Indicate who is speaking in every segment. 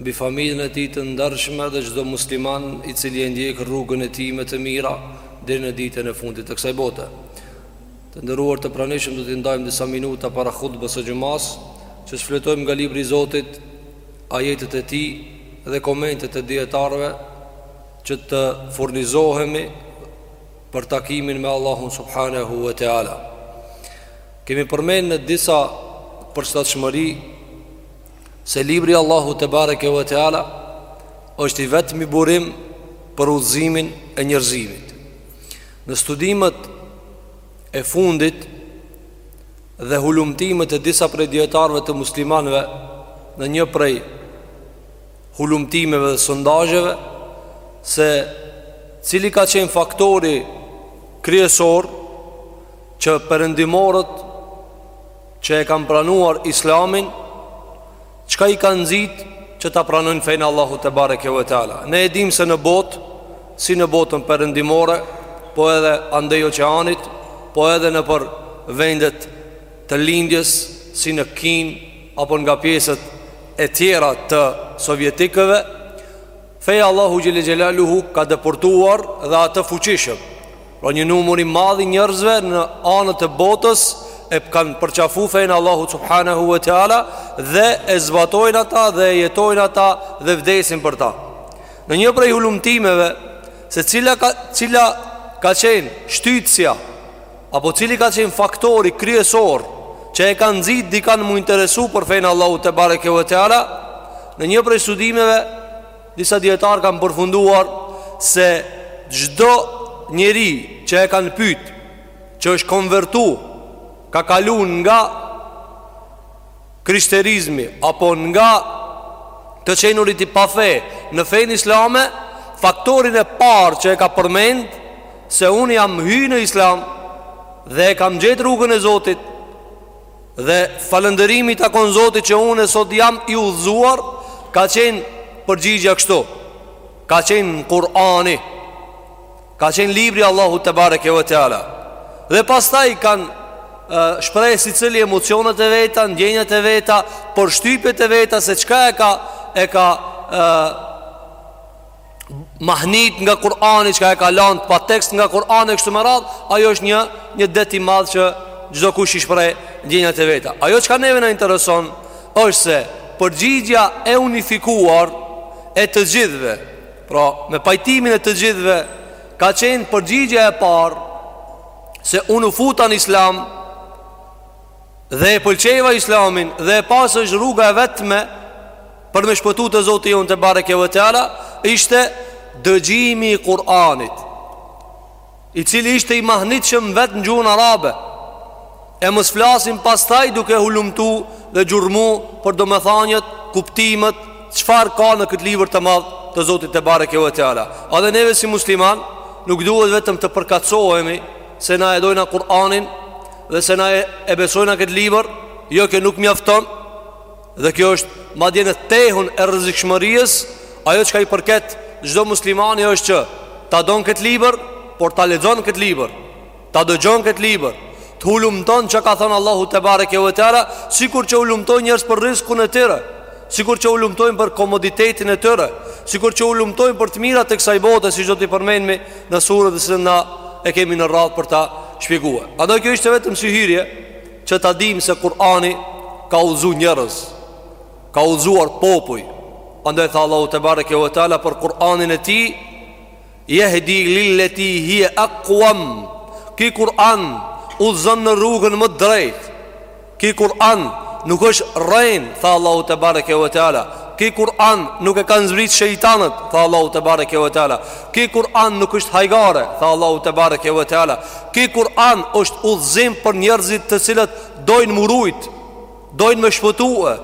Speaker 1: mbi familjen e tij të ndershme dhe çdo musliman i cili e ndjek rrugën e tij me të mira deri në ditën e fundit të kësaj bote. Të nderuar të pranishëm do t'i ndajmë disa minuta para hutbës së xhumas, që t'shfletojmë nga libri i Zotit, ajetet e tij dhe komentet e dijetarëve që të furnizohemi për takimin me Allahun subhanahu wa taala. Kemi përmendur në disa përshtatshmëri Se libri i Allahut tebareke ue teala është i vetmi burim për udhëzimin e njerëzimit Në studimet e fundit dhe hulumtimet e disa prej dijetarëve të muslimanëve Në një prej hulumtimeve dhe sondazheve Se cili ka qenë faktori kryesor që perëndimorët që e kanë pranuar islamin Çka i ka nxit që ta pranojnë fenë e Allahut tebareke ue teala Ne e dimë se në botë, si në botën perëndimore Po edhe andej oqeanit, po edhe nëpër vendet të lindjes Si në Kinë, apo nga pjesët e tjera të sovjetikëve Feja e Allahut xhelle xhelaluhu ka depërtuar dhe atë fuqishëm Pra një numër i madh i njerëzve në anët e botës E kanë përqafu fenë e Allahut subhanehu ue teala Dhe e zbatojnë ata dhe e jetojnë ata dhe vdesin për ta Në një prej hulumtimeve se cila ka, cila ka qenë shtytësja Apo cili ka qenë faktori kryesor Që e ka nxit dikan m'u interesu për fenë e Allahut tebareke ue teala Në një prej studimeve Disa dijetarë kanë përfunduar Se çdo njeri që e kanë pyt Që është konvertu Ka kalu nga krishterizmi apo nga të qenurit i pa fe në fenë islame, faktorin e parë që e ka përmend se unë jam hy në islam dhe e kam gjetë rrugën e Zotit dhe falënderimi i takon Zotit që unë e sot jam i udhëzuar, ka qenë përgjigjja kështu, ka qenë Kurani. Ka qenë libri i Allahut tebareke ue teala Dhe pastaj kanë shpreh secili emocionet e veta, ndjenjat e veta Përshtypjet e veta se çka e ka E ka e, mahnit nga Kurani Çka e ka lan pa tekst nga Kurani Kështu me radhë Ajo është një, një det i madh që Çdokush i shpreh ndjenjat e veta Ajo çka neve na intereson është se Përgjigjja e unifikuar E të gjithëve Pra, me pajtimin e të gjithëve, ka qenë përgjigja e parë se unë u futa në Islam dhe e pëlqeva Islamin dhe e pas është rruga e vetme për me shpëtu te Zoti jonë te bareke ve teala, ishte dëgjimi i Kur'anit. i cili ishte i mahnitshëm vetëm në gjuhën arabe, e mos flasim pastaj duke hulumtu dhe gjurmu për domethëniet, kuptimet, çfarë ka në këtë libër të madh të Zotit te bareke ve teala. Edhe neve si musliman, nuk duhet vetëm të përkufizohemi se na e dojna Kur'anin dhe se na e, e besojna këtë libër, jo kjo nuk mjafton, Dhe kjo është madje në tehun e rrezikshmërisë, ajo çka i përket çdo muslimani është që ta don këtë libër, por ta lexon këtë libër, ta dëgjon këtë libër, të hulumton çka ka thënë Allahu te bareke ve teala, sikur që hulumtojnë njerëz për riskun e tyre, sikur që hulumtojnë për komoditetin e tyre, sikur që hulumtojnë për të mirat e kësaj bote, siç do t'i përmendmi në suren që na e kemi në radhë për ta shpjeguar. Andaj kjo ishte vetëm si hyrje Që ta dimë se Kur'ani ka udhëzu njerëz, ka udhëzuar popuj. Andaj tha Allahu te bareke ve teala për Kur'anin e tij, "Jehdi lil-leti hije akuem." Ky Kur'an udhëzon në rrugën më të drejtë. Ky Kur'an nuk është rrenë, tha Allahu te bareke ve teala. Ky Kur'an nuk e kanë zbrit shejtanët, tha Allahu te bareke ve teala. Ky Kur'an nuk është hajgare, tha Allahu te bareke ve teala. Ky Kur'an është udhëzim për njerëzit të cilët dojnë me u rujt, dojnë me shpëtue.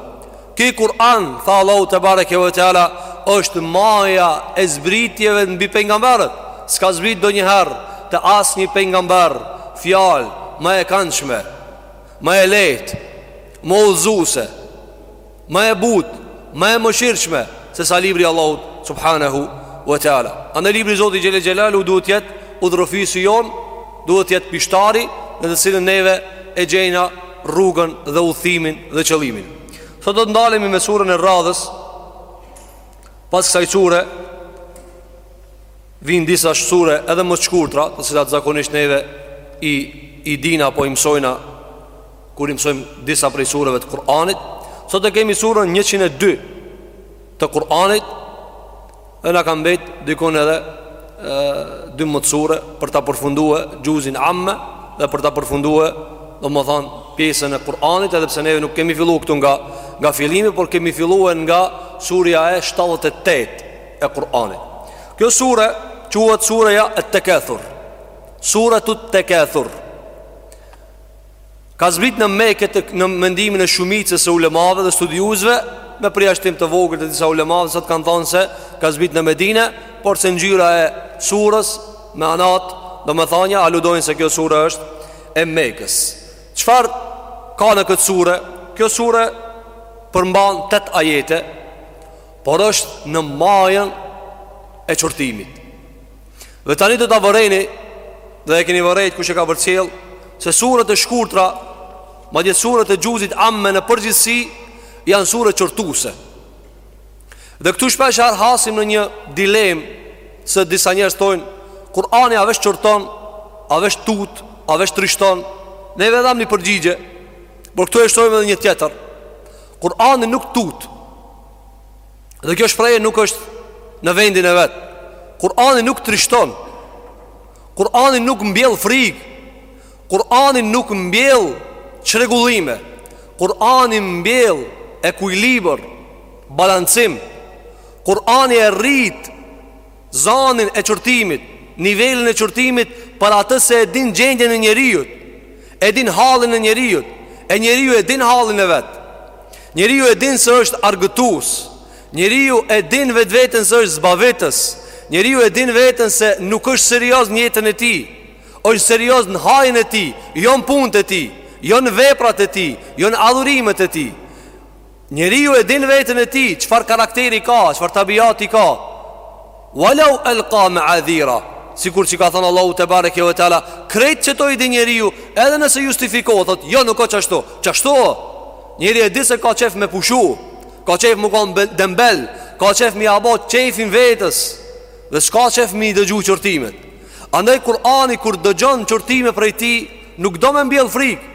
Speaker 1: Ky Kur'an, tha Allahu te bareke ve teala, është maja e zbritjeve mbi pejgamberët. S'ka zbrit ndonjëherë te asnjë pejgamber fjalë ma e kandshme, ma e lehtë, ma udhëzuese. Ma e butë, ma e mëshirshme Sesa libri i Allahut Subhanehu ve teala Andaj libri i Zotit Xhel-le Xhelaluhu duhet të jetë Udhërrëfyesi jonë Duhet të jetë pishtari Në të cilën neve e gjejna rrugën dhe udhëzimin dhe qëllimin Sot do të ndalemi me suren e radhës Pas kësaj sure Vijnë disa sure edhe më të shkurtra Të cilat zakonisht neve i, i dina apo i mësojna Kur i mësojmë disa prej sureve të Kur'anit, sot e kemi suren 102 të Kur'anit, e na ka mbet dikund edhe ë 12 sure për ta përfundue xhuzin amme dhe për ta përfundue domethënë pjesën e Kur'anit, edhe pse neve nuk kemi fillu këtu nga nga fillimi, por kemi fillue nga sureja e 78 e Kur'anit. Kjo sure quhet sureja Et-Tekathur. Suretu Et-Tekathur. Ka zbrit në meke, në mendimin e shumicës së ulemave dhe studiuesve Me përjashtim të vogël të disa ulemave Që kanë thonë se ka zbrit në medine Por se ngjyra e sures manatë domethanja aludojnë se kjo sure është e mekës Çfarë ka në këtë sure Kjo sure përmban tetë ajete Por është në majën e qortimit Dhe tani do ta vëreni dhe e keni vërejt kush e ka përcjell se suret e shkurtra, madje suret e xhuzit amme në përgjithësi janë sure qortuse. Dhe këtu shpeshherë hasim në një dilemë se disa njerëz thonë Kur'ani a veç qorton, a veç tut, a veç trishton. Ne e dham një përgjigje, por këtu e shtojmë edhe një tjetër. Kur'ani nuk tut. Dhe kjo shprehje nuk është në vendin e vet. Kur'ani nuk trishton. Kur'ani nuk mbjell frikë. Kur'ani nuk mbjell çrregullime. Kur'ani mbjell ekuilibër, balancim. Kur'ani e rrit Zanin e qortimit, nivelin e qortimit për atë se e din gjendjen e njeriut, e din hallin e njeriut, e njeriu e din hallin e vet. Njeriu e din se është argëtues. Njeriu e din vetveten se është zbavitës. Njeriu e din veten se nuk është serioz në jetën e tij. Është serioz në hajen e tij, jo në punët e tij, jo në veprat e tij, jo në adhurimet e tij. Njeriu e din veten e tij, çfarë karakteri ka, çfarë tabiati ka. Walau alqa ma'adhira, sikur që ka thënë Allahu te bareke ve teala, krejt qeto i din njeriu, edhe nëse justifikon, thotë, jo nuk o qashtu. Qashtu. Njeri e di se ka qef me pushu, ka qef me kon dembel, ka qef me ia bo qefin vetes dhe s'ka qef me i dëgju qortimet. Andaj Kur'ani kur dëgjon qortime prej tij, nuk do me mbjell frikë.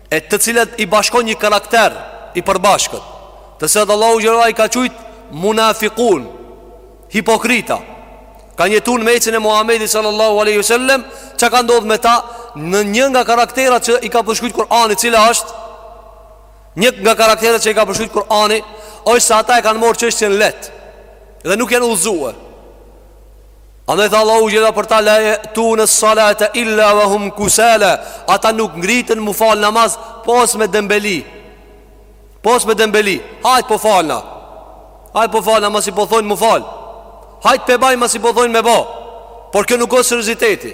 Speaker 1: e të cilat i bashkon një karakter i përbashkët, të cilat Allahu xhel-le i ka qujt munafiqun, hipokrita. Kanë jetu n'mesin e Muhamedit sallallahu alaihi wasallam, çka ka ndodhur me ta në një nga karakteret që i ka përshkruajtur Kur'ani, cila është një nga karakteret që i ka përshkruajtur Kur'ani, është se ata e kanë marrë çështjen lehtë dhe nuk janë udhëzuar. Andaj tha Allahu xhel-le për ta la je'tune salate illa ve hum kusala Ata nuk ngriten me falë namaz pos me dembeli Pos me dembeli Hajt po falna Hajt po falna ma si po thonë mu falë Hajt p'e baj ma si po thonë me ba Por kjo nuk o serioziteti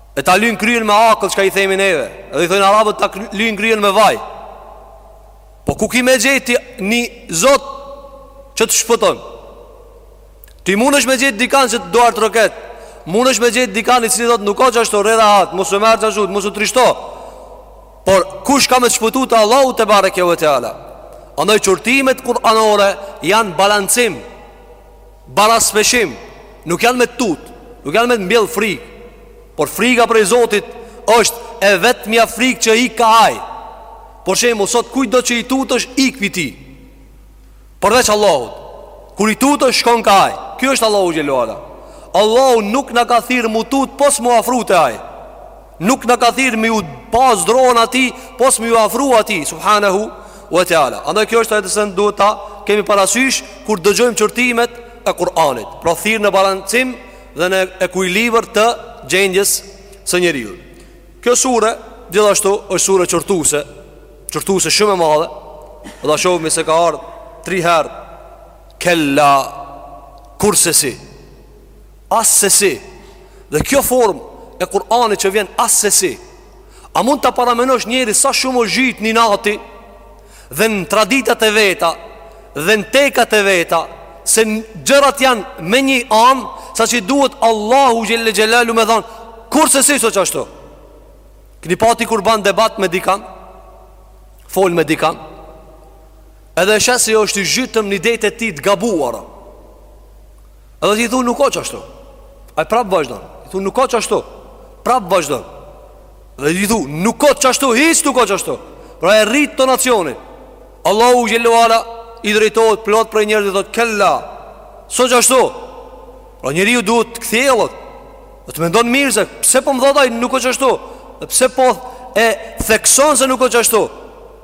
Speaker 1: E ta lyjnë kryen me akull çka i themi neve. Edhe i thonë arabët ta lyjnë kryen me vaj. Po ku ki me gjet një zot që të shpëton? Ti mund është me gjet dikan që të do e të rroket. Mund është me gjet dikan i cili thot nuk o qashtu, rri rahat, mos e merr qashtu, mos u trishto. Por kush ka me të shpëtu te Allahu tebareke ve teala? Andaj qortimet kuranore janë balancim. Baraspeshim, nuk janë me tut, nuk janë me të mbjell frikë, por frika prej Zotit është e vetmja frikë që ik ka ai. Për shembull, sot kujtdo që i tutesh ik pi tij. Përveç Allahut. Kur i tutesh shkon ka ai. Ky është Allahu xhele ue ala. Allahu nuk na ka thirr m'u tut pos m'u afru te ai. Nuk na ka thirr me iu pas dron atij Pos me iu afru atij Subhanehu wa ta'ala Andaj kjo është tjetër send duhet ta kemi parasysh Kur dëgjojmë qortimet e Kur'anit Pra thirr në balancim dhe në ekuilibër të gjendjes së njeriut. Kjo sure gjithashtu është sure qortuse Qortuse shumë e madhe Dhe do ta shohmi se ka ardhë tri herë Kella Kursesi Assesi Dhe kjo form e Kur'anit që vjen assesi A mund ta paramenosh njeri sa shumë o zhyt në inat Dhe në traditat e veta Dhe në tekat e veta Se gjërat janë me një anë Sa që duhet Allahu xhele xhelaluhu me thanë Kursesi s'o qashtu Keni pa ti kur ban debat me dikan Fol me dikan Edhe e sheh se është i zhytun në idetë e tij të gabuara Edhe ti i thu nuk o qashtu Ai prap vazhdon I thu nuk o qashtu Prap vazhdon Dhe ti i thu nuk o qashtu Hiç nuk o qashtu Pra e rrit tonacionin Allahu xhele ue ala I drejtohet plot prej njerëzve e thot kella S'o qashtu Pra njeriu duhet të kthjellet Dhe të mendon mirë se Pse po më thot ai nuk o qashtu Dhe pse po e thekson se nuk o qashtu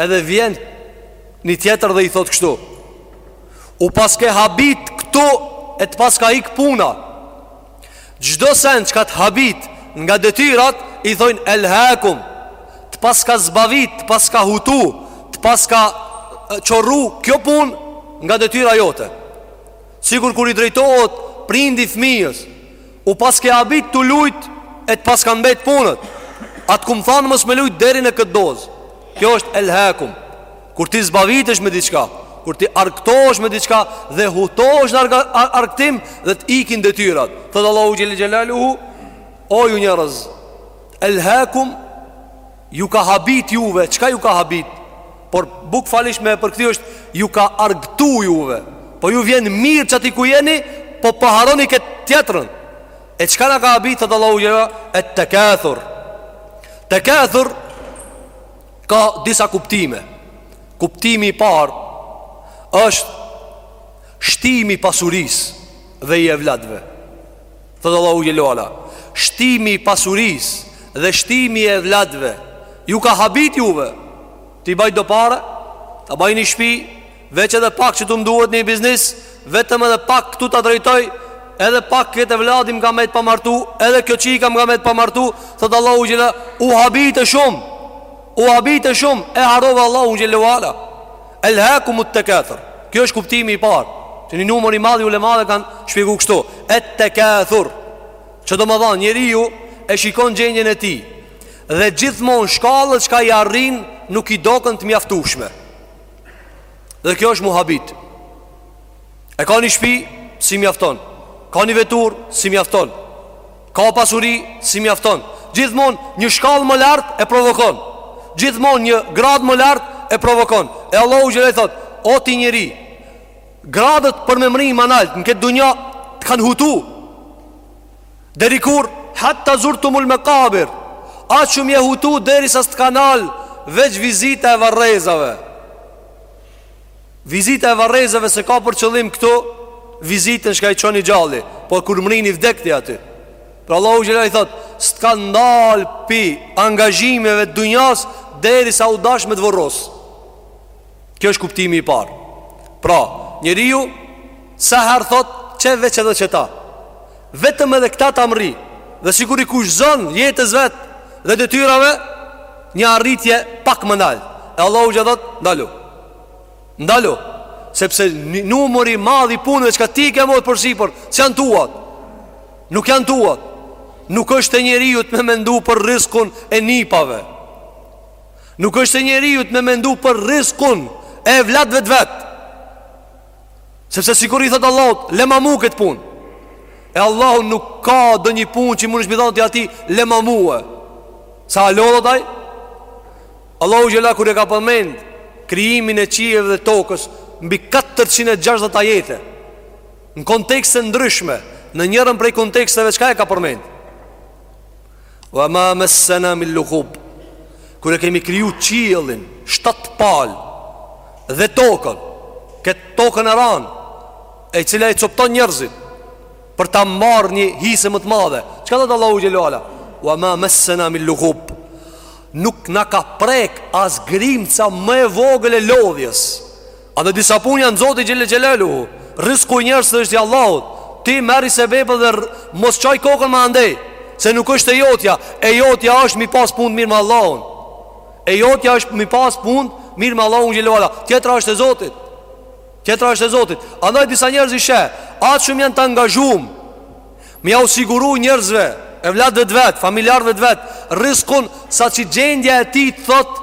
Speaker 1: Edhe vjen një tjetër dhe i thot kështu U paske habit këtu e të paska ik puna Çdo sen çka të habit nga detyrat I thojnë elhekum Të paska zbavit, të paska hutu Të paska qorru kjo pun nga detyra jote Sikur kur i drejtohet prindi fmijës U paske habit tu lujt e të paskan mbet punët A të kum thanë mos me lujt deri në këtë dozë Kjo është elhekum Kur ti zbavitesh me diçka Kur ti argëtohesh me diçka Dhe hutohesh në argëtim Dhe të ikin detyrat Thotë Allahu xhele xhelaluhu O ju njerëz Elhekum Ju ka habit juve, çka ju ka habit? Por bukvalisht me e përkthy është ju ka argtu juve Po ju vjen mirë qaty ku jeni, po po harroni këtë tjetrën E çka na ka habit, thotë Allahu xhele, et-tekathur Tekathur ka disa kuptime Kuptimi i parë është shtimi i pasurisë dhe i evladve Thotë Allahu xhele ue ala Shtimi i pasurisë dhe shtimi i evladve Ju ka habit juve T'i baj do pare Ta baj një shpi Veç edhe pak qetu m'duhet një biznis Vetëm edhe pak këtu ta drejtoj Edhe pak këtë evladi m'ka met pa martu Edhe kjo çika m'ka met pa martu Thotë Allahu xhele ue ala U habite shumë U habite shumë E harrove Allahun xhele ue ala Elhakumut tekathur. Kjo është kuptimi i parë. Që një numër i madh i ulemave kanë shpjegu kështu, et-tekathur. Që domethan njeriu e shikon gjendjen e tij dhe gjithmonë shkallët çka i arrin nuk i doken të mjaftushme. Dhe kjo është m'u habit. E ka një shpi s'i mjafton. Ka një veturë s'i mjafton. Ka pasuri s'i mjafton Gjithmonë një shkallë më lart e provokon Gjithmonë një gradë më lart e provokon E Allahu xhele i thotë O ti njeri Gradët për me mrri ma nalt Në këtë dunja të kanë hutu Deri kur Hatta zurtumul mekabir Aq m'je hutu derisa s'të ka nal Veç vizita e varrezave Vizita e varrezave s'e ka për qëllim këtu Vizitën çka i çon i gjalli Po kur mrrin i vdekti aty Pra Allahu xhele i thotë S'ka ndal pi angazhimeve dunjas Derisa u dash me t'vorros Kjo është kuptimi i parë Pra njeriu Sa herë thotë qe veç edhe qeta Vetëm edhe këta ta mrri Dhe sikur i kushtëzon jetës vet Dhe detyrave Një arritje pak më nalt E Allahu xhele thotë ndalu Ndalu Sepse një numër i madh i punëve çka ti ke morr përsipër S'janë tuat Nuk janë tuat Nuk është e njeriut me mendu për rriskun e nipave Nuk është e njeriut me mendu për rriskun e evladve të vet Sepse sikur i thotë Allahut, lema mu këtë punë. E Allahu nuk ka ndonjë punë që mundesh me i dhan ti atij lema mua. Se a lodhet ai? Allahu xhele kur e ka përmend krijimin e qiejve dhe tokës mbi 460 ajete. Në kontekste të ndryshme, në njërën prej konteksteve çka e ka përmend? Wa ma massana min lughub. Kur e kemi kriju qiellin, shtatë palë dhe tokën, këtë tokën e ran, e cila i copton njerëzit për ta marrë një hise më të madhe. Çka thotë Allahu xhele ue ala? Wa ma massana min lughub. Nuk na ka prek as grimca më e vogël e lodhjes. Andaj disa punë janë të Zotit xhele xhelaluhu Rizku i njerëzve është i Allahut Ti merri sebebet dhe mos çaj kokën ma andej Se nuk është e jotja E jotja është mi pas punët mirë me Allahun E jotja është mi pas punët mirë me Allahun xhele ue ala Tjetra është e Zotit Tjetra është e Zotit Andaj disa njerëz i sheh Aq shumë janë të angazhum Me jau siguru njerëzve Evladëve të vet, familjarëve të vet Rizkun saqë gjendja e tij thotë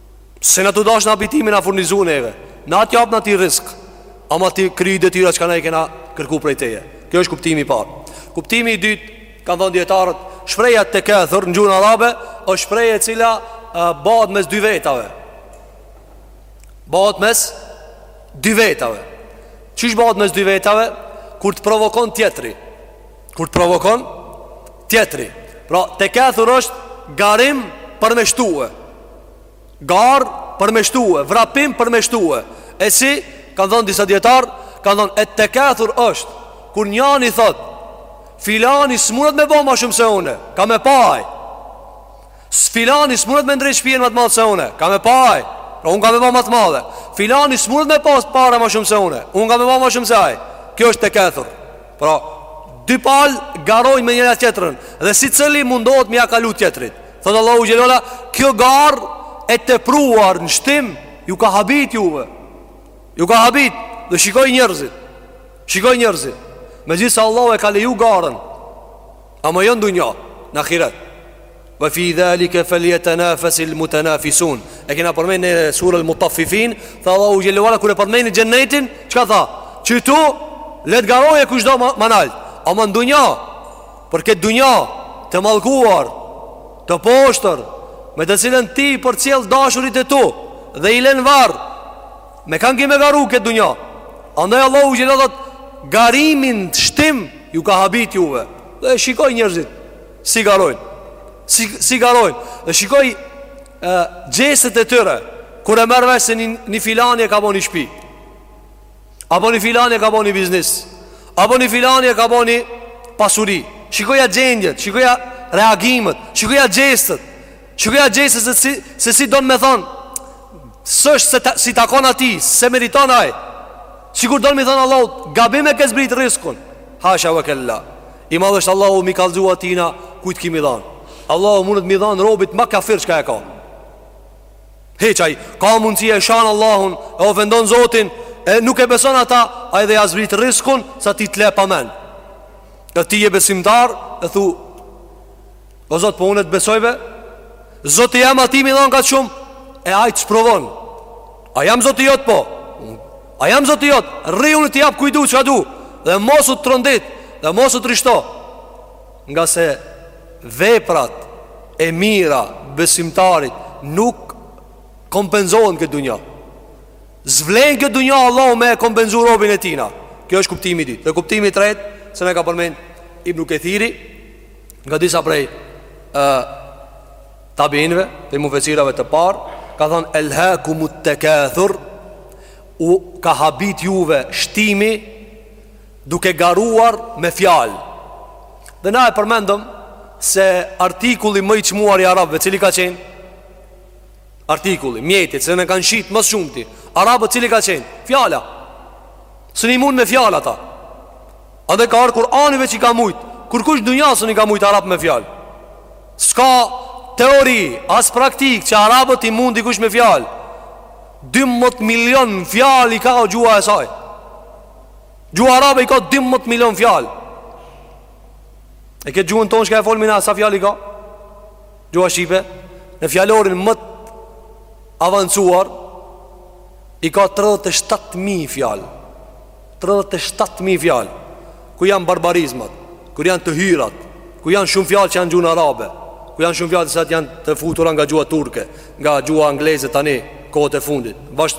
Speaker 1: Se në të dash në abi ti me na furnizu neve Na t'japna ty rizk Ama ti kryji detyrat çka na i kena kërku prej teje Kjo është kuptimi i parë Kuptimi i dytë Kanë thonë dijetarët Shprehja tekethur në gjuhën arabe është shprehja e cila Bëhet mes dy vetave Bëhet mes dy vetave Qysh bëhet mes dy vetave Kur të provokon tjetri Kur të provokon Tjetri Pra tekethur është garim për me shtue Garë për me shtue Vrapim për me shtue E si kanë thonë disa dijetarë Kanë thonë et-tekethur është Kur njani thot Filani s'munet me bo ma shumë se une Ka me pa ai Filani s'munet me ndreq shpijen ma të madhe se une Ka me pa ai Pra unë kam me bo ma të madhe Filani s'munet me pas pare më shumë se une Unë kam me bo ma shumë se ai Kjo është tekethur Pra Dy palë garojnë me njëra tjetrën Dhe secili mundohet me ja kalu tjetrit Thotë Allahu xhele ue ala Kjo garë e tepruar në shtim Ju ka habit juve Ju ka habit Dhe shikoji njerëzit Shikoji njerëzit Megjithëse Allahu e ka leju garën Ama jo në dunja, në ahiret. Wa fi dhalika falyatanafasil mutanafisun. E kena përmend në sura Al-Mutaffifin, tha Allahu xhele ue ala kur e përmend xhenetin, çka tha? Qetu le të garojë kush do ma nalt. Ama në dunja, për këtë dunja të mallkuar, të poshtër, me të cilën ti përcjell dashurit e tu dhe i len n'varr Me kan ki me garu n'këtë dunja Andaj Allahu xhele ue ala thotë Garimi në shtim Ju ka habit juve Dhe shikoji njerëzit Si garojnë Si, si garojnë Dhe shikoji e, Gjestet e tyre Kur e merr vesh se një, një filani e ka bo një shpi Apo një filani e ka bo një biznis Apo një filani e ka bo një pasuri Shikoja gjendjet Shikoja reagimet Shikoja gjestet Kqyrja gjestet se si, se si don me thonë S'është se ta, s'i takon atij, s'e meriton ai Sikur don me thonë Allahu, gabim e ke zbrit riskun Hasha ve kella I madh është Allahu m'i kallëzu atina, kujt ki m'i dhanë Allahu mundet m'i dhanë robit ma kafir çka e ka He qaj, ka mundësi e shan Allahun, e ofendon Zotin E nuk e beson ata, a edhe ja zbrit riskun, sa ti të le pa men E ti je besimtar, e thu O Zot, po unë të besoj be? Zoti jem atij m'i dhonë kaq shumë E ai të sprovon A jam zoti jot po A jam zoti jot Rri unë t'i jap kujt du çka du Dhe mos u trondit Dhe mos u trishto Ngase veprat e mira të besimtarit Nuk kompenzohen n'këtë dunja S'vlen kjo dunja Allahu me e kompenzu robin e tina Kjo është kuptimi i dytë Dhe kuptimi i tretë Se na ka përmend Ibn Kethiri Nga disa prej e, tabiinëve, prej mufesirave të parë Ka thonë elhakumut tekathur U ka habit juve shtimi duke garuar me fjalë. Dhe na e përmendëm se artikulli më i çmuar i arabëve cili ka qenë? Artikulli, mjeti, se ne kanë shit më shumti Arabët cili ka qenë? Fjala. S'un i mund me fjalë ata A dhe ka ardh Kurani veç i ka mujt Kurkush n'dunja s'un i ka mujt Arabët me fjalë S'ka teori As praktikë që Arabët i mund dikush me fjalë 12 milion fjalë i ka o gjuha e saj Gjuha Arabe i ka 12 milion fjalë E këtë gjuhën tonë çka e folmi na sa fjalë i ka Gjuha Shqipe Në fjalorin më të avancuar I ka 37.000 fjalë tridhjetë e shtatë mijë fjalë ku janë barbarizmat, ku janë të hyrat, ku janë shumë fjalë që janë gjuhë arabe, ku janë shumë fjalë që janë të futura nga gjuha turke, nga gjuha angleze tani kohët e fundit. Bash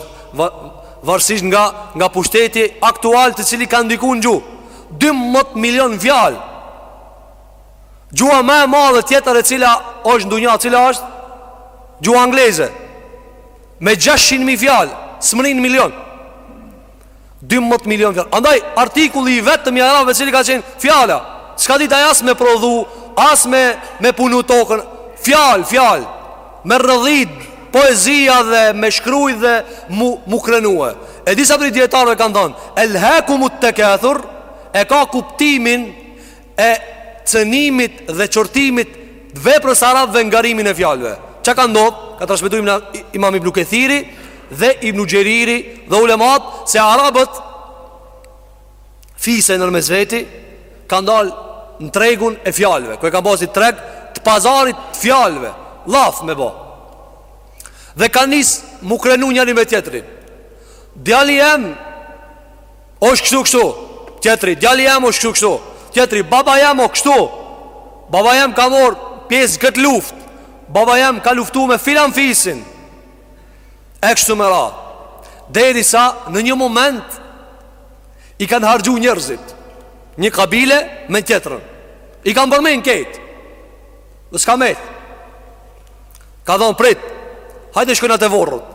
Speaker 1: varësisht nga nga pushteti aktual të cili ka ndikuar në gjuhë. 12 milion fjalë. Gjuha më e madhe tjetër e cila është në dunja, cila është gjuha angleze. Me 600 mijë fjalë, s'mrrin milion. 12 milion fjalë. Andaj artikulli i vetëm i arabëve cili ka qenë fjala. S'ka ditë ai as me prodhu, as me me punu tokën. Fjalë, fjalë. Me radhit poezia dhe me shkruj dhe m'u m'u krenue. E disa prej dijetarëve kanë thënë, "El hakumut tekathur" e ka kuptimin e cenimit dhe qortimit të veprës së arabëve në garimin e fjalëve. Çka ka ndodh? Ka transmetu Imam Ibnu Kethiri dhe Ibnu Xheriri dhe ulemat se arabët fise nërmes veti kanë dalë në tregun e fjalëve, ku e kanë bo si treg të pazarit të fjalëve, llaf me bo. Dhe kanë nis m'u krenu njëri me tjetrin. Djali jem Osht kështu kështu Tjetri, djali jem është kështu kështu Tjetri, baba jem o kështu Baba jem ka marrë pjesë n'këtë luftë Baba jem ka luftu me filan fisin E kështu me radhë Derisa në një moment I kanë harxhu njerëzit Një kabile me tjetrën I kanë përmend krejt Dhe s'ka met Ka thonë prit Hajde shkojna te vorret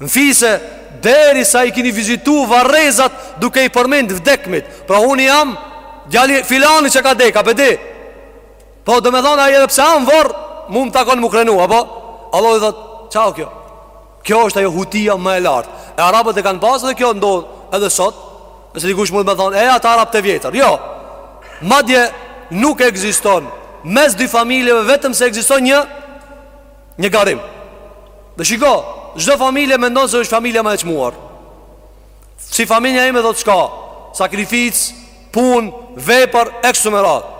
Speaker 1: N'fise derisa i kini vizitu varrezat duke i përmend t'vdekmit Pra unë jam djali i filanit që ka dek, a po di Po domethonë ai edhe pse a n'vorr Mu më takon m'u krenu, a po Allahu thotë, ça o kjo Kjo është ajo hutia ma e lartë E arabët e kanë pasë dhe kjo ndodh edhe sot Nëse dikush mund me thonë, e ata arabët e vjetër Jo, madje nuk ekziston Mes dy familjeve vetëm se ekziston një Një garim Dhe shiko, çdo familje mendon se është familja ma e çmuar Si familja ime thotë s'ka Sakrificë, punë, vepër, e kështu me radhë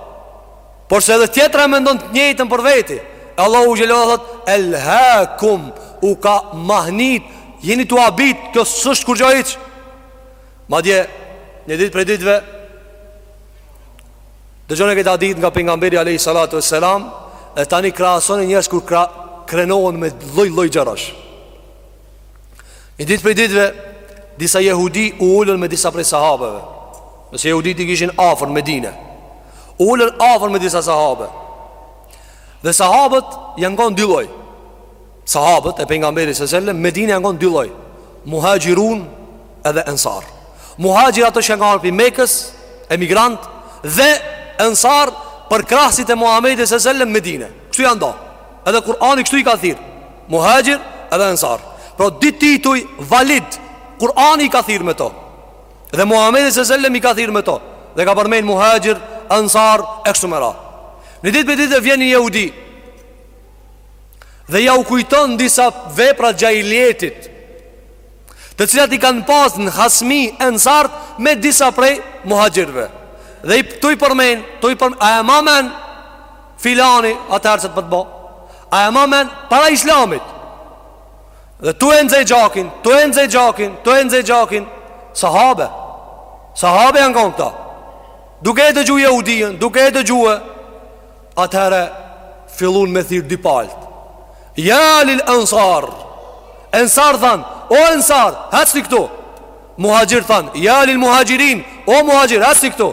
Speaker 1: Por se edhe tjetra e mendon të njëjtën për veti E Allahu xhele ue ala thotë Elhakum u ka mahnit Jeni të habit, kjo s'është kurgjo hiç Madje, një ditë prej ditve Dëgjoni këtë hadith nga pejgamberi alayhi salatu vesselam, e tani krahasoni njerëz kur kra, krenohen me lloj-lloj gjërash. Një ditë prej ditëve disa jehudi u ulën me disa prej sahabeve. Se jehudit i kishin afër n'Medine, u ulën afër me disa sahabe. Dhe sahabët janë kon dy lloj. Sahabët e pejgamberit sallallahu alajhi wasallam n'Medinë janë kon dy lloj, muhaxhirun edhe ensar. Muhaxhir ata që kanë ardh pi Mekës, emigrant dhe ensar përkrahësit e Muhamedit sallallahu alajhi wasallam Medinë. Kështu janë da. Edhe Kur'ani kështu i ka thirr. Muhaxhir edhe ensar. Pra dy tituj valid. Kur'ani i ka thirr me to. Dhe Muhamedi sallallahu alajhi wasallam i ka thirr me to. Dhe ka përmend muhaxhir, ensar e kështu me radhë. Një ditë prej ditëve vjen një jehudi Dhe ja u kujton disa vepra xhahilijetit Të cilat i kanë pas në hasmi ensart me disa prej muhaxhirve Dhe tu i përmen, tu i përmen, a e ma men filani atëherë ç'të pat bo A e ma men para islamit Dhe tu e nxe gjakin, tu e nxe gjakin, tu e nxe gjakin Sahabe, sahabe janë kanë këta Duke e dëgju jehudin, duke e dëgju e Atëherë fillun me thirr dy palët Ja lil ensar Ensar than O ensar Hecni këtu Muhaxhirt than Ja lil muhaxhirin O muhaxhir Hecni këtu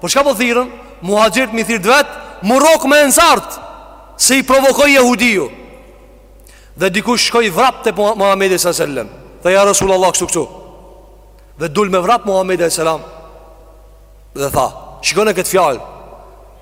Speaker 1: Po çka po thirren Muhaxhirt m'i thirr t'vet M'u rrok me ensart Se i provokoj jehudiju Dhe dikush shkoj vrap te Muhammedi s.a.s. Tha ja Rasul Allah kështu këtu Dhe dul me vrap Muhammedi s.a.s. Dhe tha Shikone këtë fjalë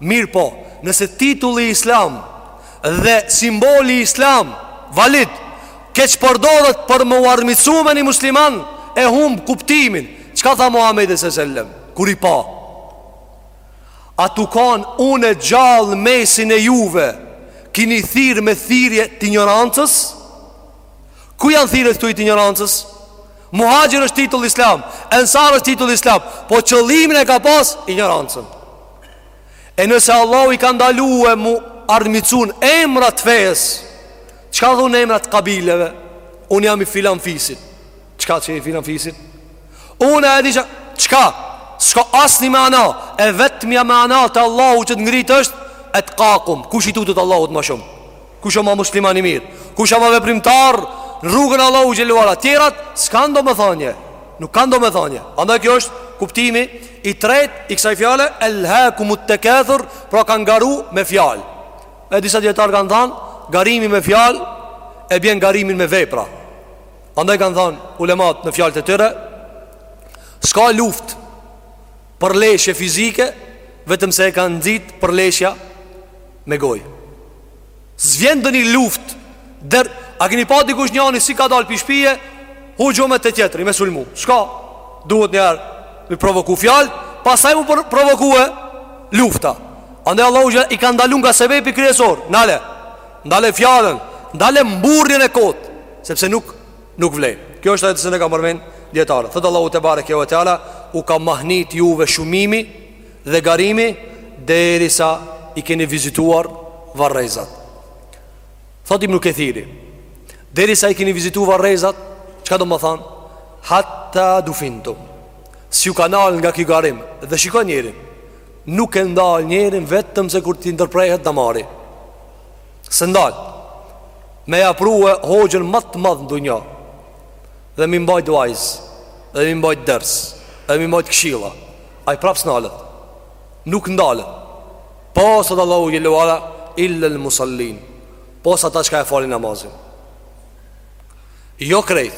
Speaker 1: Mirëpo, nëse titulli Islam dhe simboli Islam, valid, keqpërdoret për m'u armiqësu me një musliman, e humb kuptimin. Çka tha Muhamedi sallallahu alaihi wasallam kur i pa? A tu kanë unë gjallë mesin e juve Kini thirr me thirrje të injorancës Ku janë thirrjet këtu të injorancës Muhaxhir është titull islam Ensar është titull islam Po qëllimin e ka pas injorancën E nëse Allahu i ka ndalu m'u armiqsu n'emra t'fesë Çka thu n'emra t'kabileve Unë jam i filan fisit Çka se i filan fisit Unë e di që Çka S'ka asni meana E vetmja meana te Allahu që të ngrit është etkakum Kush i tutet Allahut ma shumë Kush o ma musliman i mirë Kush o ma veprimtar Në rrugën Allahu xhele ve ala Tjerat s'kan domethanje Nuk kan domethanje Andaj kjo është kuptimi I tret i kësaj fjale Elhakumut-tekathur Pra kan garu me fjal E disa dijetar kan than Garimi me fjal E bjen garimin me vepra Andaj kan than Ulemat në fjalët e tyre S'ka luft Përleshje fizike Vetëm se e kan nxit përleshja Me goj S'vjen ndonjë luft deri, A keni pa dikush njani si ka dal prej shpije Hu gjo me te tjetri me sulmu S'ka Duhet njëherë Me provoku fjal Pastaj m'u provoku e Lufta Andaj Allahu i ka ndalu nga sebepi kryesor Nale Ndale fjalën Ndale mburrjen e kot Sepse nuk Nuk vle Kjo është edhe se na kan përmen Dijetarët Thot Allahu tebareke ve teala U ka mahnit juve shumimi Dhe garimi deri sa i keni vizituar varrezat. Thot Ibn Kathiri, deri sa i keni vizituar varrezat, çka do me thanë? Hatta dufintum. S'ju ka nal nga ky garim dhe shikoje njerin. Nuk e ndal njerin vetëm se kur t'i ndërprehet damari. S'e ndal. Me ja pru hoxhën ma të madh në dunja. Dhe mi mbajt vaz Dhe mi mbajt ders Dhe mi mbajt këshilla Ai prapë s'nalet Nuk ndalet Pos thotë Allahu xhelle ue ala Illel musallin Pos ata çka e falin namazin Jo krejt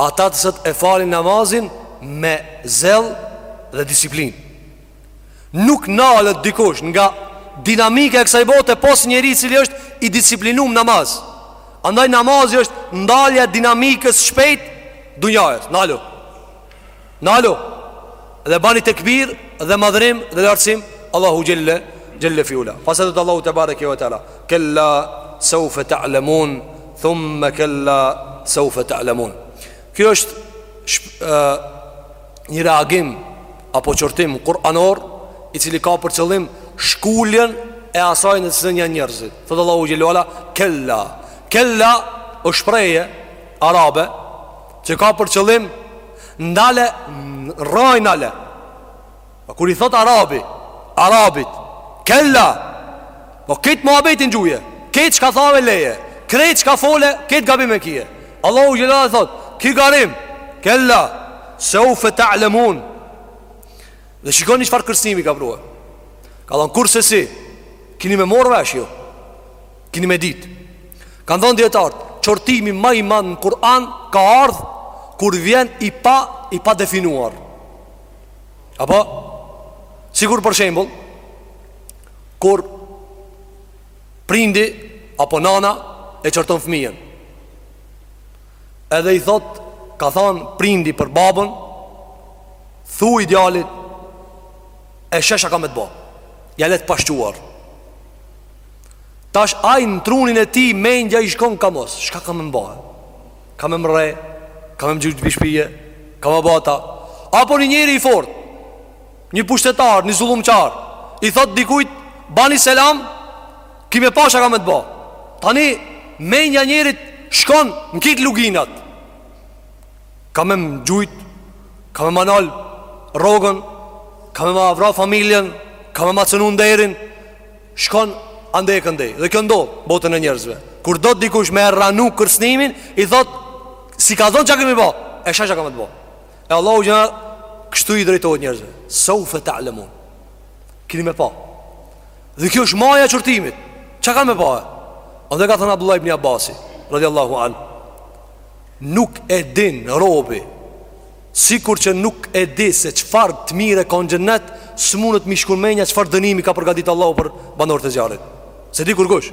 Speaker 1: Ata të cilët e falin namazin Me zell dhe disiplin Nuk nalet dikush nga dinamika e kësaj bote pos njeri i cili është i disiplinum n'namaz. Andaj namazi është ndalja e dinamikës shpejt dunjasë. Nalu. Nalu. Dhe bani tekbir dhe madhërim dhe lartësim Allahun xhelle, xhelle fi ula. Pastaj thotë Allahu tebareke ue teala. Kella seufe ta'lemun, thumme kella seufe ta'lemun. Kjo është shpë, uh, një reagim apo qortim kuranor i cili ka për qëllim shkuljen e asaj në cilën janë njerëzit. Thotë Allahu xhelle ue ala kella. Kella është shprehje arabe që ka për qëllim ndale rrojnale. Po kur i thot arabi, arabit, kella. Po kejt muhabetin gjuje. Kejt çka thave leje. Krejt çka fole, kejt gabim e kije. Allahu xhelle ue ala thot Ky garim Kella seufe ta'lemun Dhe shikoni çfarë kërcënimi ka pru Ka thonë kursesi Kini me marrë vesh ju Kini me dit Kanë thonë dijetarët Qortimi ma i madh në Kur'an Ka ardhë Kur vjen i pa I padefinuar Apo Sikur për shembull Kur Prindi apo nana e qorton fëmijën Edhe i thot Ka than prindi për babën Thuj djalit E sheh ça ka me të bo Ja le të pashquar Tash ai në trunin e tij Mendja i shkon kah mos Çka ka me m'ba Ka me m'rre Ka me m'gjujt pi shpije Ka me m'ba këta Apo një njeri i fort Një pushtetar, një zullumqar I thot dikujt Bani selam Ki me pa ça ka me të bo Tani mendja njerit Shkon në kejt luginat Ka me më gjujt Ka me ma nal rrogën Ka me ma vra familjen Ka me ma cenu nderin Shkon andej e këndej Dhe kjo në botën e njerëzve Kur do dikush me e ranu kërcënimin I thot S'i kallzon ça ki me i ba E sheh ça ka me të bo E Allahu xhelle kështu i drejtohet njerëzve Saufe ta'lemun Kini me pa Dhe kjo është maja e qortimit Ça ka me pa e? Andaj ka thënë Abdullah ibn Abasi radijallahu anh Nuk e din robi Sikur që nuk e di se çfarë të mire ka në xhenet S'mundet m'i shku n'menja çfarë dënimi ka përgatit Allahu për banorët e zjarrit S'e di kurkush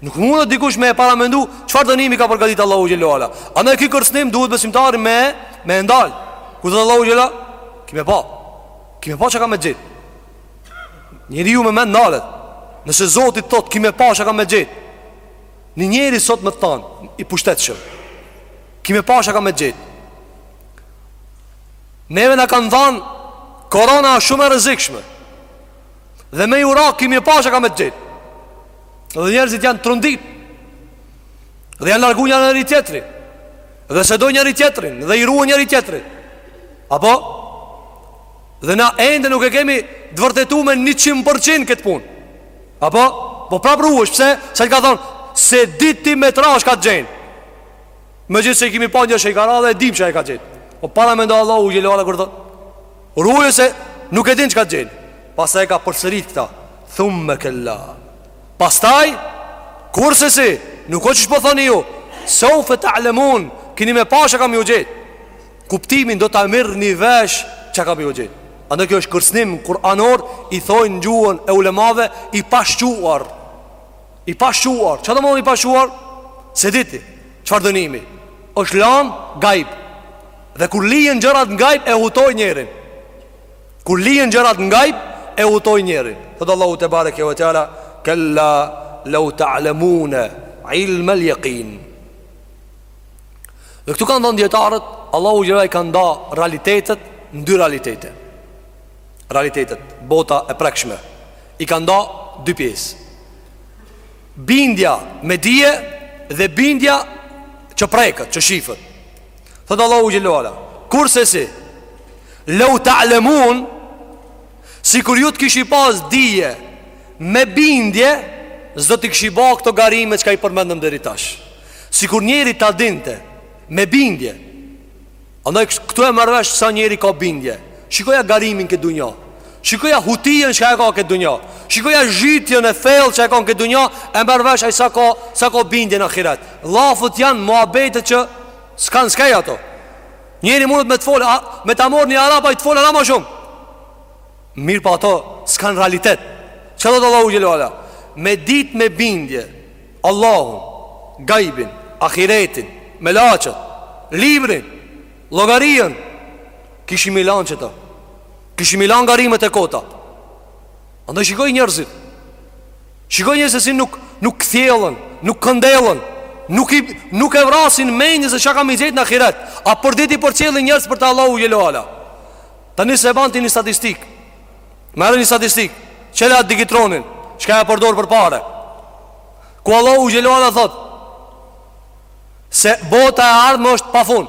Speaker 1: Nuk mundet dikush me e paramendu Çfarë dënimi ka përgatit Allahu xhelle ue ala Andaj ky kërcnim duhet besimtari me Me e ndal Kur thotë Allahu xhelle ue ala Ki me pa Ki me pa ça ka me t'gjet Njeriu me mend ndalet Nëse Zoti t'thotë ki me pa ça ka me t'gjet Një njeri sot me të than I pushtetshëm Ki me pa ça ka me t'gjet Neve na kanë than Korona shumë e rrezikshme Dhe me ju ra ki me pa ça ka me të gjet Dhe njerëzit janë trondit Dhe janë largu njëri njëri-tjetrit Dhe s'e do njëri-tjetrin Dhe i ruhen njëri-tjetrit Apo Dhe na ende nuk e kemi të vërtetu me 100% këtë punë Apo Po prapë ruhesh pse Se të ka thonë S'e di ti me të ra çka të gjen Megjithëse i kimi pa njo që i ka ra dhe e dim ça e ka gjet Po paramendo Allahu xhelle ue ala kur thotë Ruaju se nuk e din çka t'gjen. Pastaj e ka përsërit këta. Thumme kella. Pastaj kursesi, nuk është qysh po thoni ju. Saufe ta'lemun, kini me pa ça ka me ju gjet. Kuptimin do ta merrni vesh çka ka me ju gjet. Andaj kjo është kërcënim kuranor i thojnë n'gjuhën e ulemave i pashquar. I pashquar. Çfarë domethonë i pashquar? S'e di ti. Çfarë dënimi? Është lan n'gajb. Dhe kur lihen gjërat n'gajb e hutojnë njerin Kur lihen gjërat n'gajb e hutojnë njerin Thotë Allahu tebareke ue teala Kella lau ta'lemune ilmel jekin Dhe këtu kanë thënë dijetarët Allahu xhelle i ka nda realitetet në dy realitete Realitetet, bota e prekshme I ka nda dy pjesë Bindja me dije dhe bindja që preket, që shifet Thotë Allahu xhelle ue ala Kursesi Lau ta'lemun Sikur ju të kishi pas dije Me bindje S'do t'i kishi ba këto garime Çka i përmendëm deri tash Sikur njeri ta dinte Me bindje Andaj këtu e merr vesh sa njeri ka bindje Shikoja garimin n'këtë dunja Shikoja hutinë çka e ka n'këtë dunja Shikoja zhytjen e thellë që e ka në këtë dunja E merr vesh ai sa ka, sa ka bindje në ahiret Llafet janë muhabetet që S'kanë skej ato Njeri mundet me të folë Me ta morë një arab ai të folë hala ma shumë Mirëpo ato S'kanë realitet Ça thotë Allahu xhele ue ala Me dit me bindje Allahun Gajbin Ahiretin Melaqet Librin Llogarinë Kishim i lanë qeto Kishim i lanë garimet e kota Andaj shikoj njerëzit. Shikoj njerëzit se si nuk nuk kthjellen, nuk këndellen, nuk i nuk e vrasin mendjen se çka ka me i gjet në ahiret. A për ditë i përcjellin njerëz për te Allahu xhele ue ala. Tani s'e ban ti një statistikë. Merre një statistikë. Çele atë digitronin, çka e përdor për pare. Ku Allahu xhele ue ala thot se bota e ardhme është pa fund.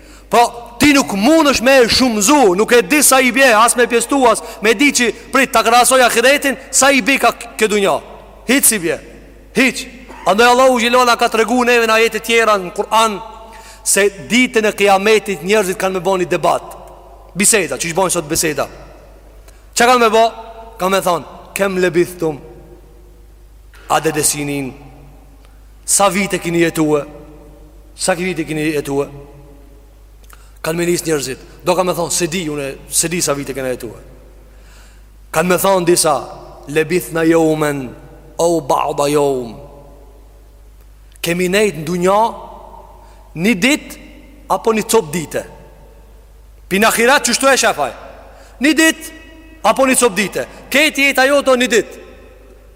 Speaker 1: Po ti nuk mundesh as me shumëzu Nuk e di sa i bje As me pjestu as Me di që prit ta krahasoj ahiretin Sa i bika kjo dunja Hiç s'i bje Hiç Andoj Allahu xhele ue ala ka tregu neve në ajetet tjera në Kur'an Se ditën e kiametit njerëzit kanë me bo një debat Biseda Që që bojnë sot biseda Ça kanë me bo Kanë me thonë Kem lebithtum Adede sinin Sa vite kini jetue Sa ki vite kini jetue Kanë me nis njërzit Do kanë me thonë s'e di une S'e di sa vite kena jetue Kanë me thonë disa Lebithna jeumen Eu bada jeum Kemi nejtë në dunja Një dit Apo një cop dite Pi n'ahiret qeshtu e shef ai Një dit Apo një cop dite Krejt jeta jote një dit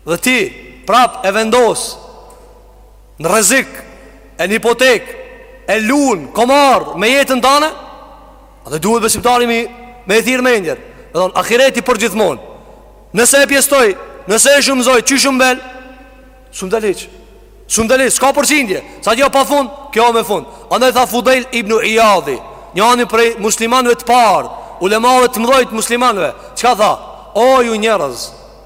Speaker 1: Dhe ti prap e vendos Në rrezik E n'hipotekë E lun Komar Me jetën tane Edhe duhet besimtari me Me e thirrë mendjen Me thonë Ahireti përgjithmonë Nëse e pjestoj Nëse e shumëzoj Qysh më del S'më del hiç S'më del hiç S'ka përqindje Se ajo pa fund Kjo me fund Andaj tha Fudejl ibn Ijadi Njani prej muslimanve të parë Ulemave të mdhoj të muslimanve Çka tha O ju njerëz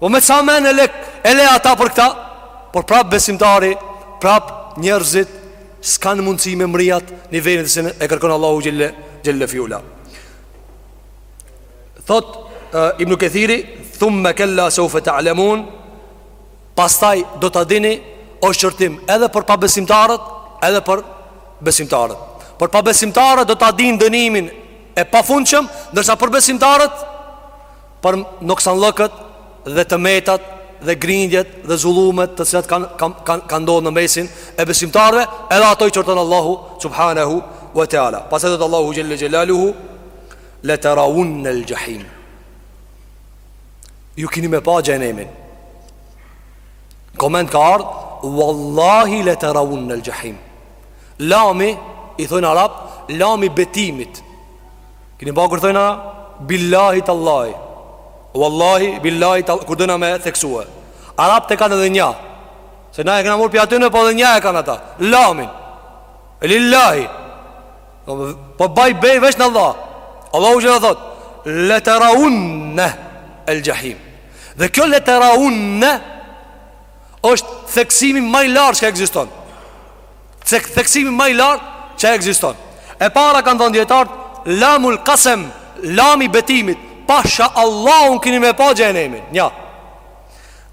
Speaker 1: Po me ça men e le E le ata për këta Por prap besimtari Prap njerëzit S'kanë mundësi me mrri at Nivelin të cilin e kërkon Allahu xhele Xhele fi ula Thotë Ibn Kethiri Thumme kella seufe talemun Pastaj do ta dini O qortim edhe për pabesimtarët Edhe për besimtarët Por pabesimtarët do ta dinë dënimin E pafundshëm Ndërsa për besimtarët për noksanllëkët dhe të metat dhe grindjet dhe zullumet të cilat kanë kanë kanë kanë ndodhur në mesin e besimtarëve, edhe ato i qorton Allahu subhanahu wa taala. Pastaj thotë Allahu xhelle xhelaluhu la tarawun al jahim. Ju keni me pa xhehenemin. Koment ka ardh, wallahi la tarawun al jahim. Lami i thojnë arabët, lami betimit. Kini pa kur thojna Billahi tallahi Wallahi billahi tallahi Kur dojna me theksue Arabët e kanë edhe nja Se na e kena marrë prej atyne Po edhe nja e kanë ata Lamin E lillahi po, po baj be veç në Allah Allahu gjitha thot Leteraunne el xhahim Dhe kjo leteraunne është theksimi ma i lartë çka ekziston Theksimi ma i lartë që ekziston. E para kanë thënë dijetarët lamul qasam, lami betimit, pasha Allahun keni me pa xhehenemin. Nja.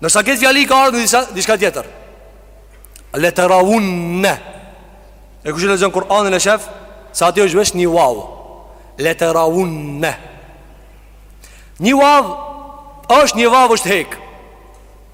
Speaker 1: Ndërsa n'këtë fjali ka ardh një diçka tjetër. Leteraunne. E kush e lexon Kur'anin e shef, se aty është veç një vav. Leteraunne. Një vav është një vav është hek.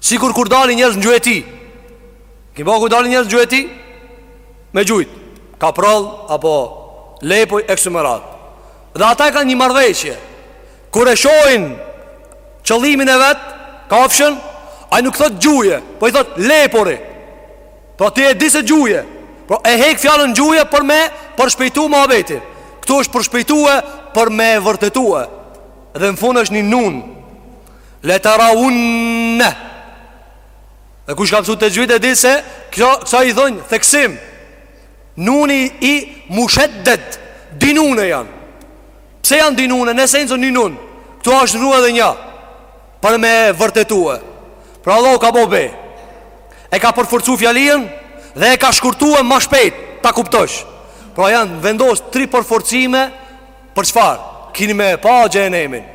Speaker 1: Sikur kur dalin njerëz në gjueti. Ki pa kur dalin njerëz në gjuhë ti? Me gjujt. Kaproll apo lepuj e kshtu me radhë. Dhe ata e kanë një marrëveshje. Kur e shohin qëllimin e vet, kafshën, ai nuk thot gjuje, po i thot lepuri. Po ti e di se gjuje. Po e hek fjalën gjuje për me përshpejtu muhabetin. Ktu është përshpejtue për me vërtetue. Dhe në fund është një nun. Leteraunne Dhe kush ka msu texhvid e di se kjo, Kësaj i thojnë theksim Nuni i musheddet Dy nune janë Pse janë dy nune në esencë o një nun Këtu ashtë vnu edhe nja Për me vërtetue Pra Allahu ka bo be E ka përforcu fjalinë Dhe e ka shkurtu e ma shpejt Ta kuptosh Pra janë vendos tri përforcime Për çfarë Kini me pa xhehenemin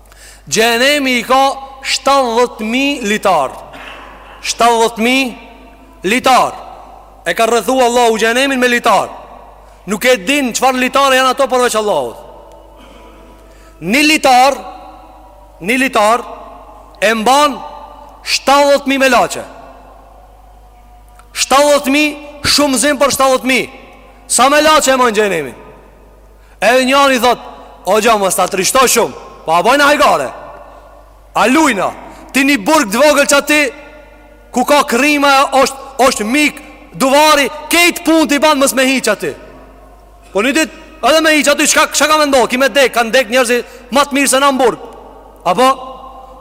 Speaker 1: Xhehenemi i ka shtatëdhjetë mijë litar. Shtatëdhjetë mijë litar. E ka rrethuar Allahu xhehenemin me litar. Nuk e din çfarë litare janë ato përveç Allahut. Një litar, një litar e mban 70000 melaqe. 70000 shumëzim për 70000. Sa melaqe e mban xhehenemin? Edhe njani thot Oxho mos na trishto shumë Po a bojna hajgare A lujna Ti një burg të vogël qaty Ku ka krima është, është myk duvari Kejt punët i ban mos me hi qaty Po një dit Edhe me hi qaty Shka, shka ka me ndodhë Ki me dek Kanë dek njerëz ma të mirë se në burg Apo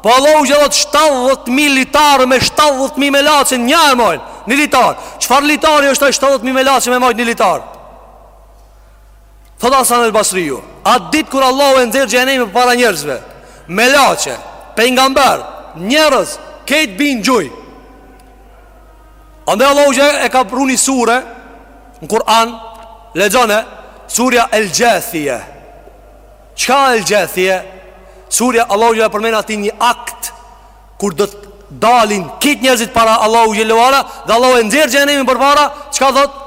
Speaker 1: Po Allahu thot 70.000 litarë me 70.000 melaçe Nja e majnë Një litar Çfarë litari është 70.000 melaçe me majtë një litar Thot Hasan el Basriu, atë ditë kur Allahu e nxjerr xhenemin përpara njerëzve, melaçe, pejgamber, njerëz, kejt bin gjuj. Andaj Allahu e ka pru një sure në Kur'an, lexone surja El Xhathije. Çka El Xhathije? Surja Allahu që e përmend atë një akt kur do të dalin kejt njerëzit para Allahu xhelle ue ala dhe Allahu e nxjerr xhenemin përpara, çka thotë?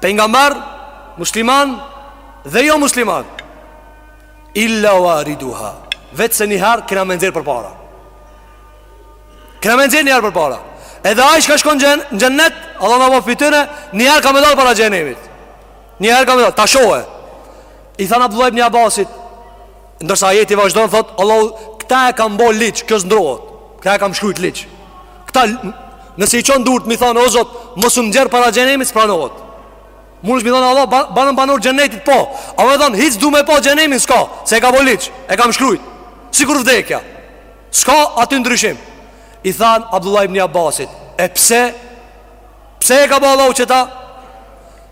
Speaker 1: Pejgamber musliman dhe jo musliman. Illa wariduha. Veç se një herë kena me nxjerr përpara. Kena me nxjerr një herë përpara. Edhe ai çka shkon në xhennet, Allahu na baftë pi tyne, një herë ka me dal para xhenemit. Një herë ka me dal, ta shohë. I than Abdullah ibn Abbasit, Ndërsa ajeti vazhdon thot Allahu këta e kam bo ligj, kjo s'ndrohet. Këta e kam shkrujt ligj. Këta nëse i çon durt me i than o Zot, mos m'nxjerr para xhenemit s'pranohet. Mun me than Allah bam banor xhenetit po. A me than hiç s'du me pa xhenemin s'ka, se e ka bo ligj, e kam shkrujt. Sikur vdekja. S'ka aty ndryshim. I than Abdullah ibn Abbasit, e pse pse e ka bë Allahu qeta?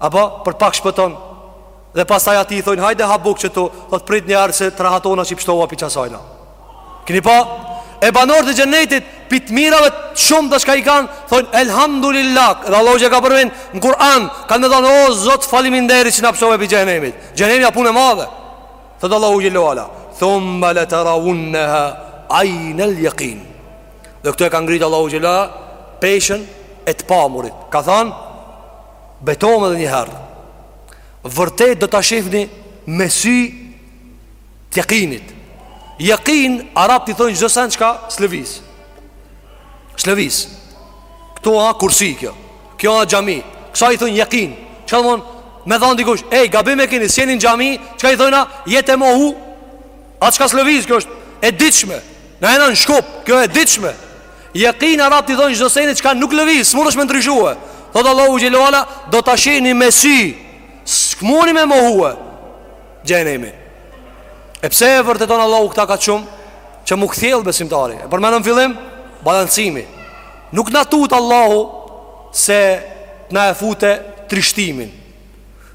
Speaker 1: Apo për pak shpëton Dhe pastaj atij i thojnë hajde ha buk qëtu Thot prit njëherë se të rahatona që pshtova pi qasajna Kini pa E banorët e xhenetit Pi t'mirave shumë çka i kanë Thojnë elhamdulillah Edhe Allahu e ka përmen në Kur'an Kanë me thanë o zot faleminderit që na pshtove pi xhenemit Xhenemi a punë e madhe Thotë Allahu xhelle ue ala Thumme le terauneha Ajnel jekin Dhe këtu e ka ngritë Allahu xhelle Peshën e të pamurit Ka thanë Betohem edhe një herë Vërtet do ta shifni Me sy t'jekinit Jekin arabt i thonë çdo sen çka s'lëviz S'lëviz Këtu a kursi kjo Kjo a xhami Kësaj i thonë jekin Çka të thonë Me than dikush Ej gabim e kini S'jeni n'xhami Çka i thojna Je t'e mohu A çka s'lëviz, kjo është e ditshme Na jena në Shkup, kjo e ditshme Jekin arabt i thonë çdo seni çka nuk lëviz S'mundesh me ndryshue Thotë Allahu xhelle ue ala Do ta shihni me sy S'muni me mohue Xhenemi E pse e vërteton Allahu këta kaq shumë Që m'u kthjellë besimtari E përmendëm në fillim Balancimi Nuk na tutë Allahu Se t'na e fute trishtimin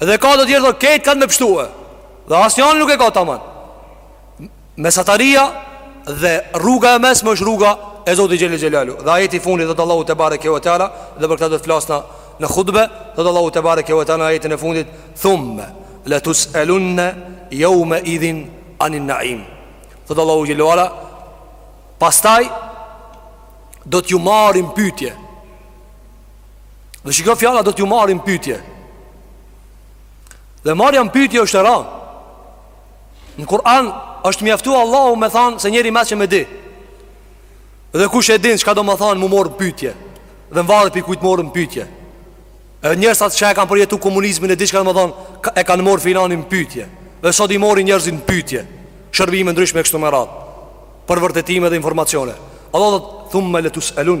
Speaker 1: Dhe ka do të tjerë thonë këta kanë me pshtue Dhe asnjani nuk e ka taman Mesataria dhe rruga e mesme është rruga e Zotit Xhele Xhelaluhu Dhe ajeti i fundit thotë Allahu tebareke ve teala Dhe për këta do të flasna në hutbe Thotë Allahu tebareke ve teala ajetin e fundit Thumme le tus'elunne jeume idhin anin naim Thotë Allahu Xhele ve Ala Pastaj do t'ju marrim n'pytje Dhe shiko fjala do t'ju marrim n'pytje Dhe marrja në pytje është e rand Në Kur'an është mjaftu Allahu me thanë se njeri meç me di Dhe kush e din çka do me thanë m'u marrë në pytje Dhe në varë prej kujt merresh në pytje E njerëzit që e kanë përjetu komunizmin e di çka do me thanë E kanë marrë filanin në pytje Dhe sot i marrin njerëzit në pytje Shërbime t'ndryshme e kështu me radhë Për vërtetime dhe informacione Allahu thumme le tus'elun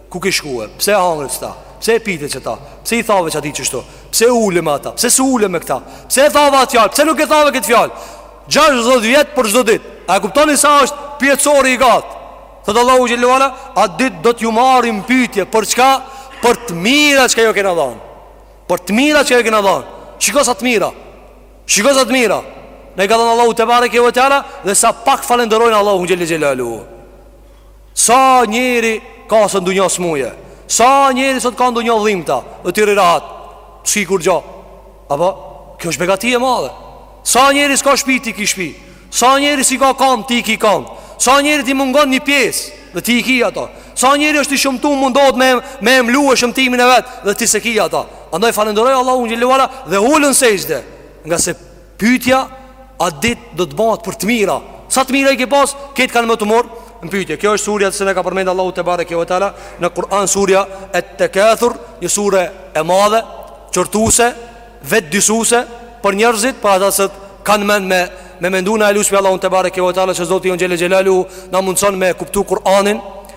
Speaker 1: Ku ke shkue? Pse e hangre qeta? Pse e pite qeta? Pse i thave qatij qeshtu? Pse u ule me ata? Pse s'u ule me këta? Pse e thave atë fjalë? Pse nuk e thave këtë fjalë? 60 vjet për çdo ditë A e kuptoni sa është pyetsori i gatë? Thotë Allahu Xhele ve Ala At ditë do t'ju marrim n'pytje Për çka? Për të mira çka ju kena dhanë Për të mira çka ju kena dhanë Shiko sa të mira Shiko sa të mira Na ka dhënë Allahu tebareke ve teala Dhe sa pak falenderojnë Allahun Xhele ve Ala Sa njeri ka sot ndonja smuje Sa njeri sot ka ndonja dhimta Dhe ti rri rahat S'ki kurgja Apo Kjo është begati e madhe Sa njeri s'ka shpi ti ki shpi Sa njeri s'i ka kamt ti i ki kamt Sa njeri që i mungon një pjesë Dhe ti e ki ata Sa njeri është i shumtum mundohet me, me e mlue shumtimin e vet Dhe ti s'e ki ata Andaj falenderoje Allahun Xhele ve Ala Dhe ulu n'sexhde Ngase Pytja at ditë do të bëhet për të mira? Sa të mira i ke pas? Këtë kanë me të marrë në pyetje. Kjo është surja që na ka përmend Allahu tebareke ve teala në Kur'an surja Et-Tekathur, një sure e madhe, qortuese, vetëdijsuse për njerëzit, për ata që kanë mend me mendu na e lusim Allahun tebareke ve teala që Zoti jonë Xhele Xhelaluhu na mundson me kuptu Kur'anin